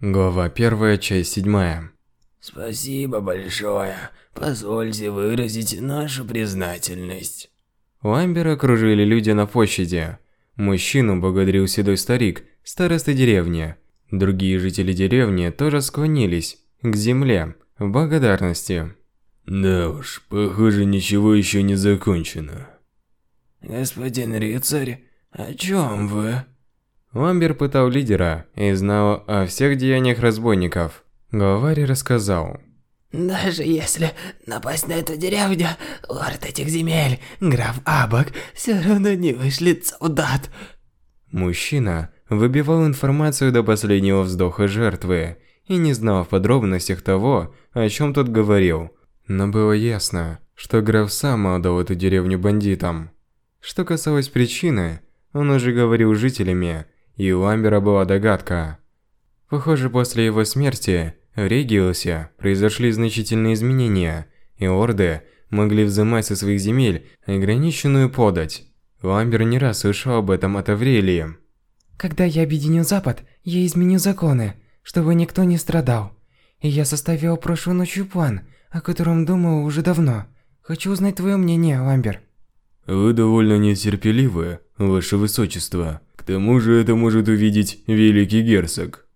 Глава 1, часть 7. Спасибо большое. Позвольте выразить нашу признательность. Ламбера окружили люди на площади. Мужчину благодарил седой старик, староста деревни. Другие жители деревни тоже склонились к земле в благодарности. Да уж, похоже, ничего еще не закончено. Господин рыцарь, о чем вы? Ламбер пытал лидера и знал о всех деяниях разбойников. Главарь рассказал. Даже если напасть на эту деревню, лорд этих земель, граф Абак, все равно не вышлет солдат. Мужчина выбивал информацию до последнего вздоха жертвы и не знал в подробностях того, о чем тот говорил. Но было ясно, что граф сам отдал эту деревню бандитам. Что касалось причины, он уже говорил жителями, и у Ламбера была догадка. Похоже, после его смерти в Региосе произошли значительные изменения, и орды могли взимать со своих земель ограниченную подать. Ламбер не раз слышал об этом от Аврелии. Когда я объединю Запад, я изменю законы, чтобы никто не страдал. И я составил прошлой ночью план, о котором думал уже давно. Хочу узнать твое мнение, Ламбер. Вы довольно нетерпеливы, ваше высочество. К тому же это может увидеть великий герцог.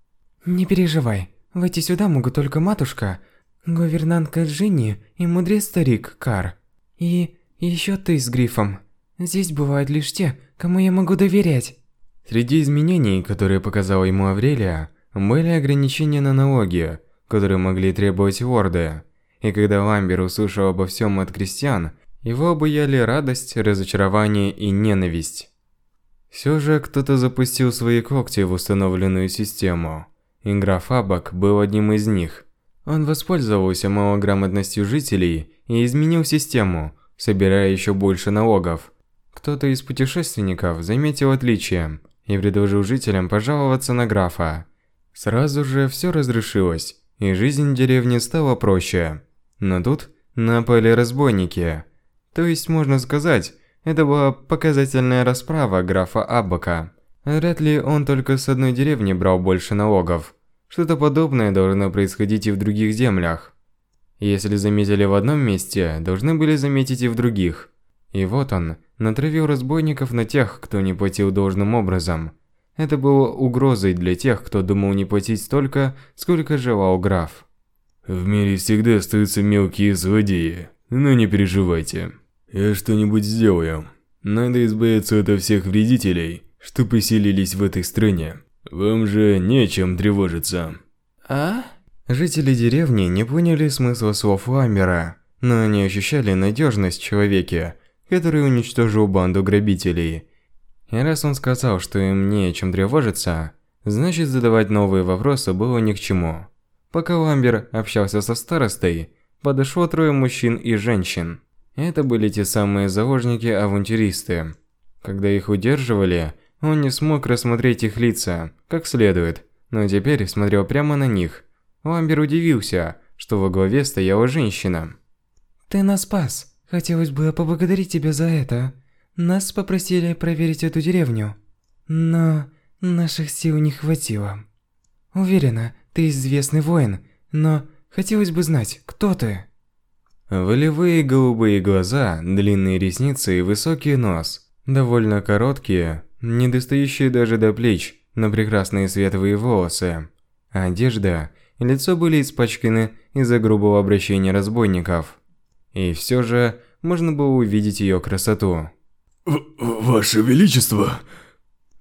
Не переживай, войти сюда могут только матушка, гувернантка Джинни и мудрец старик Кар. И еще ты с Грифом. Здесь бывают лишь те, кому я могу доверять. Среди изменений, которые показала ему Аврелия, были ограничения на налоги, которые могли требовать ворды. И когда Ламбер услышал обо всем от крестьян, его обуяли радость, разочарование и ненависть. Все же кто-то запустил свои когти в установленную систему. И граф Абак был одним из них. Он воспользовался малограмотностью жителей и изменил систему, собирая еще больше налогов. Кто-то из путешественников заметил отличие и предложил жителям пожаловаться на графа. Сразу же все разрешилось, и жизнь в деревне стала проще. Но тут напали разбойники. То есть, можно сказать, это была показательная расправа графа Аббака. Вряд ли он только с одной деревни брал больше налогов. Что-то подобное должно происходить и в других землях. Если заметили в одном месте, должны были заметить и в других. И вот он, натравил разбойников на тех, кто не платил должным образом. Это было угрозой для тех, кто думал не платить столько, сколько желал граф. В мире всегда остаются мелкие злодеи, но не переживайте. Я что-нибудь сделаю. Надо избавиться от всех вредителей, что поселились в этой стране. Вам же нечем тревожиться. А? Жители деревни не поняли смысла слов Ламбера, но они ощущали надежность в человеке, который уничтожил банду грабителей. И раз он сказал, что им не о чем тревожиться, значит задавать новые вопросы было ни к чему. Пока Ламбер общался со старостой, подошло трое мужчин и женщин. Это были те самые заложники-авантюристы. Когда их удерживали, он не смог рассмотреть их лица как следует, но теперь смотрел прямо на них. Ламбер удивился, что во главе стояла женщина. Ты нас спас. Хотелось бы поблагодарить тебя за это. Нас попросили проверить эту деревню. Но наших сил не хватило. Уверена, ты известный воин, но хотелось бы знать, кто ты? Волевые голубые глаза, длинные ресницы и высокий нос. Довольно короткие, не достающие даже до плеч, но прекрасные светлые волосы. Одежда и лицо были испачканы из-за грубого обращения разбойников. И все же можно было увидеть ее красоту. В Ваше Величество!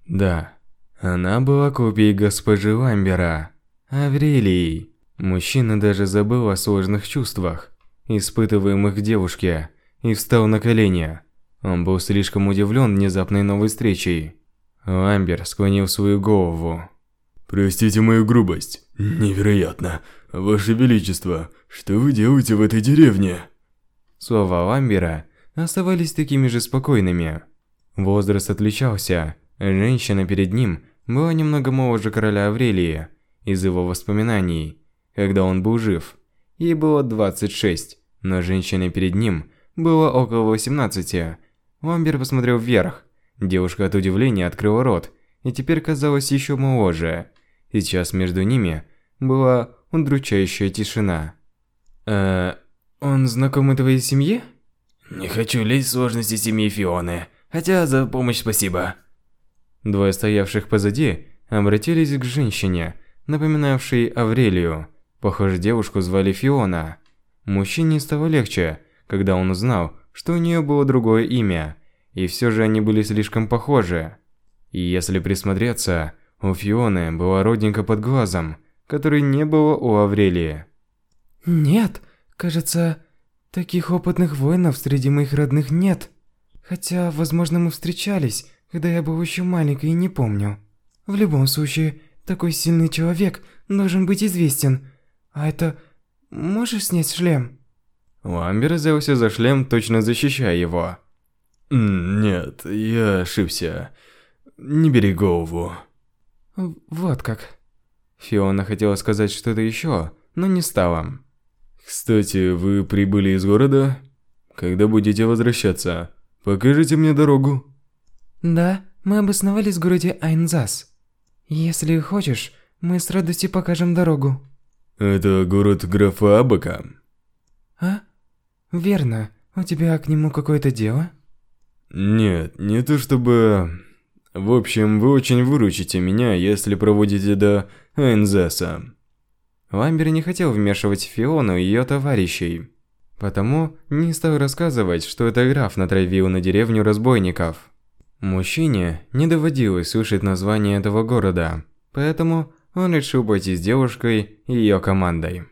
Да, она была копией госпожи Ламбера, Аврелии. Мужчина даже забыл о сложных чувствах испытываемых к девушке, и встал на колени. Он был слишком удивлен внезапной новой встречей. Ламбер склонил свою голову. «Простите мою грубость. Невероятно. Ваше Величество, что вы делаете в этой деревне?» Слова Ламбера оставались такими же спокойными. Возраст отличался. Женщина перед ним была немного моложе короля Аврелии из его воспоминаний, когда он был жив. Ей было 26, но женщине перед ним было около 18. Ламбер посмотрел вверх. Девушка от удивления открыла рот и теперь казалась еще моложе. Сейчас между ними была удручающая тишина. «Э, он знакомый твоей семье?» «Не хочу лезть в сложности семьи Фионы, хотя за помощь спасибо». Двое стоявших позади обратились к женщине, напоминавшей Аврелию. Похоже, девушку звали Фиона. Мужчине стало легче, когда он узнал, что у нее было другое имя, и все же они были слишком похожи. И если присмотреться, у Фионы была родинка под глазом, которой не было у Аврелии. Нет, кажется, таких опытных воинов среди моих родных нет. Хотя, возможно, мы встречались, когда я был еще маленький и не помню. В любом случае, такой сильный человек должен быть известен. А это... Можешь снять шлем? Ламбер взялся за шлем, точно защищая его. «Нет, я ошибся. Не бери голову». Вот как. Фиона хотела сказать что-то еще, но не стала. «Кстати, вы прибыли из города? Когда будете возвращаться? Покажите мне дорогу». Да, мы обосновались в городе Айнзас. Если хочешь, мы с радостью покажем дорогу. Это город графа Абака. А? Верно. У тебя к нему какое-то дело? Нет, не то чтобы... В общем, вы очень выручите меня, если проводите до Айнзаса. Ламбер не хотел вмешивать Фиону и ее товарищей. Потому не стал рассказывать, что это граф натравил на деревню разбойников. Мужчине не доводилось слышать название этого города, поэтому он решил пойти с девушкой и ее командой.